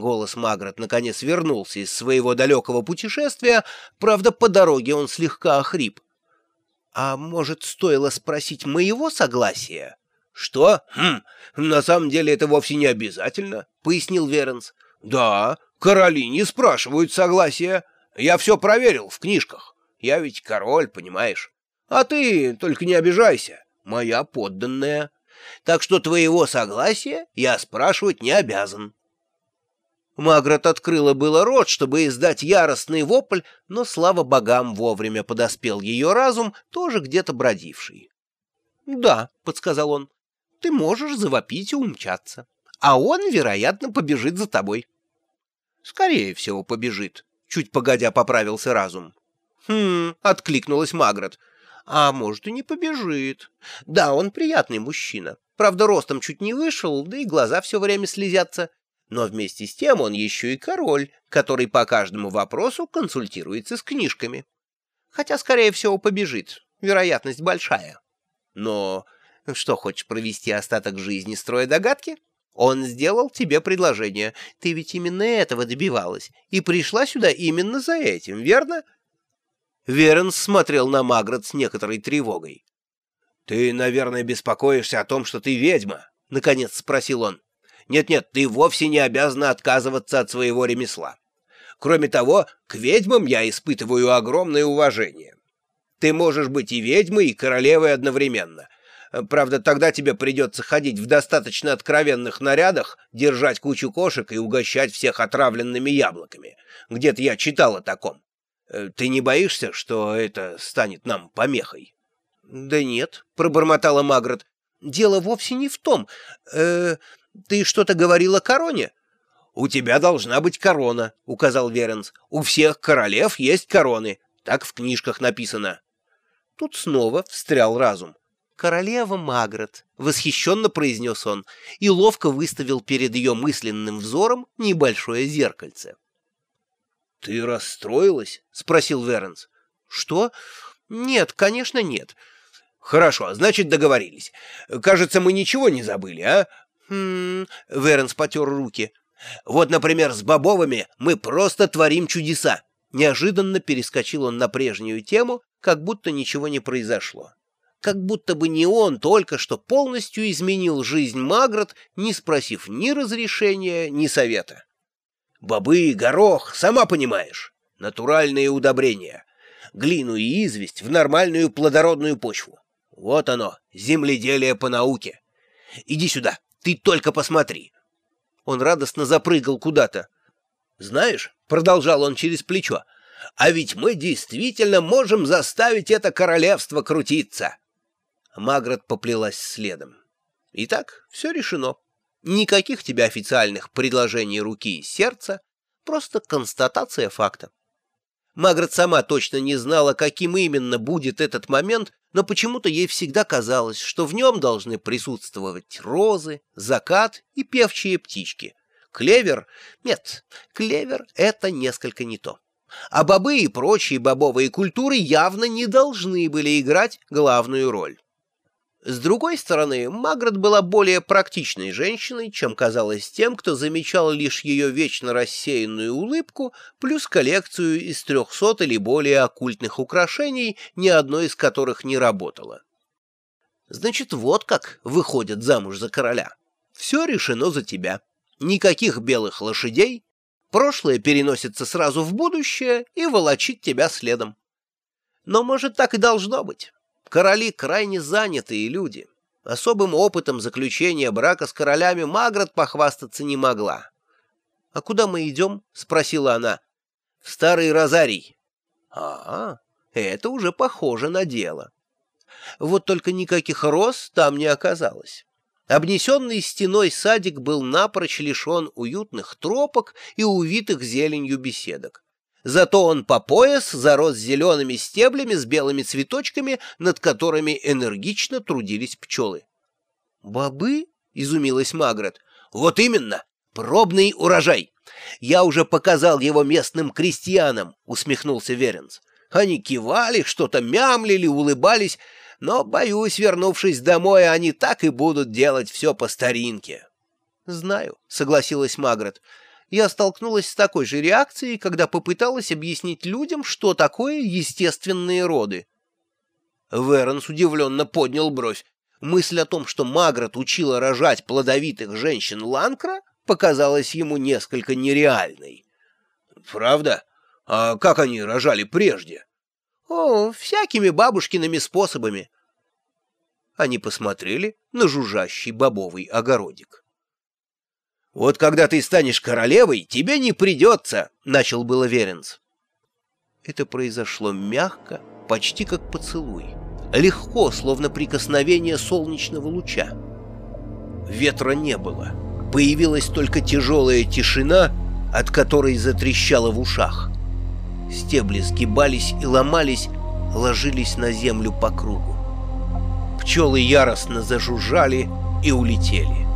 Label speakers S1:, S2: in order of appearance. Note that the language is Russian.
S1: Голос Магрот наконец вернулся из своего далекого путешествия, правда, по дороге он слегка охрип. «А может, стоило спросить моего согласия?» «Что? Хм, на самом деле это вовсе не обязательно», — пояснил Веренс. «Да, короли не спрашивают согласия. Я все проверил в книжках. Я ведь король, понимаешь? А ты только не обижайся, моя подданная. Так что твоего согласия я спрашивать не обязан». Магрот открыла было рот, чтобы издать яростный вопль, но, слава богам, вовремя подоспел ее разум, тоже где-то бродивший. «Да», — подсказал он, — «ты можешь завопить и умчаться, а он, вероятно, побежит за тобой». «Скорее всего, побежит», — чуть погодя поправился разум. «Хм», — откликнулась Магрот, — «а может, и не побежит. Да, он приятный мужчина, правда, ростом чуть не вышел, да и глаза все время слезятся» но вместе с тем он еще и король, который по каждому вопросу консультируется с книжками. Хотя, скорее всего, побежит, вероятность большая. Но что, хочешь провести остаток жизни, строя догадки? Он сделал тебе предложение, ты ведь именно этого добивалась, и пришла сюда именно за этим, верно? Веренс смотрел на Маград с некоторой тревогой. — Ты, наверное, беспокоишься о том, что ты ведьма? — наконец спросил он. Нет-нет, ты вовсе не обязана отказываться от своего ремесла. Кроме того, к ведьмам я испытываю огромное уважение. Ты можешь быть и ведьмой, и королевой одновременно. Правда, тогда тебе придется ходить в достаточно откровенных нарядах, держать кучу кошек и угощать всех отравленными яблоками. Где-то я читал о таком. Э, ты не боишься, что это станет нам помехой? — Да нет, — пробормотала Магрот. — Дело вовсе не в том. Э, ты что-то говорил о короне? У тебя должна быть корона, указал Веренс. У всех королев есть короны. Так в книжках написано. Тут снова встрял разум. «Королева Магрот», — восхищенно произнес он, и ловко выставил перед ее мысленным взором небольшое зеркальце. «Ты расстроилась?» — спросил Веренс. «Что? Нет, конечно, нет». «Хорошо, значит, договорились. Кажется, мы ничего не забыли, а? «Хм...» — Веренс потер руки. «Вот, например, с Бобовыми мы просто творим чудеса». Неожиданно перескочил он на прежнюю тему, как будто ничего не произошло. Как будто бы не он только что полностью изменил жизнь Магрот, не спросив ни разрешения, ни совета. «Бобы, горох, сама понимаешь, натуральные удобрения. Глину и известь в нормальную плодородную почву. Вот оно, земледелие по науке. Иди сюда, ты только посмотри!» Он радостно запрыгал куда-то. «Знаешь», — продолжал он через плечо, — «а ведь мы действительно можем заставить это королевство крутиться!» Маград поплелась следом. «Итак, все решено. Никаких тебе официальных предложений руки и сердца, просто констатация факта. Маград сама точно не знала, каким именно будет этот момент, но почему-то ей всегда казалось, что в нем должны присутствовать розы, закат и певчие птички. Клевер? Нет, клевер — это несколько не то. А бобы и прочие бобовые культуры явно не должны были играть главную роль. С другой стороны, Маград была более практичной женщиной, чем казалось тем, кто замечал лишь ее вечно рассеянную улыбку, плюс коллекцию из трехсот или более оккультных украшений, ни одно из которых не работало. Значит, вот как выходят замуж за короля. Все решено за тебя. Никаких белых лошадей, прошлое переносится сразу в будущее и волочит тебя следом. Но, может, так и должно быть. Короли крайне занятые люди. Особым опытом заключения брака с королями Маград похвастаться не могла. — А куда мы идем? — спросила она. — В Старый Розарий. — А, это уже похоже на дело. Вот только никаких роз там не оказалось. Обнесенный стеной садик был напрочь лишен уютных тропок и увитых зеленью беседок. Зато он по пояс зарос зелеными стеблями с белыми цветочками, над которыми энергично трудились пчелы. «Бобы?» — изумилась Магрет. «Вот именно! Пробный урожай! Я уже показал его местным крестьянам!» — усмехнулся Веренс. Они кивали, что-то мямлили, улыбались, но, боюсь, вернувшись домой, они так и будут делать все по старинке. — Знаю, — согласилась Магрет. Я столкнулась с такой же реакцией, когда попыталась объяснить людям, что такое естественные роды. Веронс удивленно поднял бровь. Мысль о том, что Магрот учила рожать плодовитых женщин Ланкра, показалась ему несколько нереальной. «Правда? А как они рожали прежде?» «О, всякими бабушкиными способами». Они посмотрели на жужжащий бобовый огородик. «Вот когда ты станешь королевой, тебе не придется», — начал было Веренц. Это произошло мягко, почти как поцелуй. Легко, словно прикосновение солнечного луча. Ветра не было. Появилась только тяжелая тишина, от которой затрещало в ушах. Стебли сгибались и ломались, ложились на землю по кругу. Пчелы яростно зажужжали и улетели.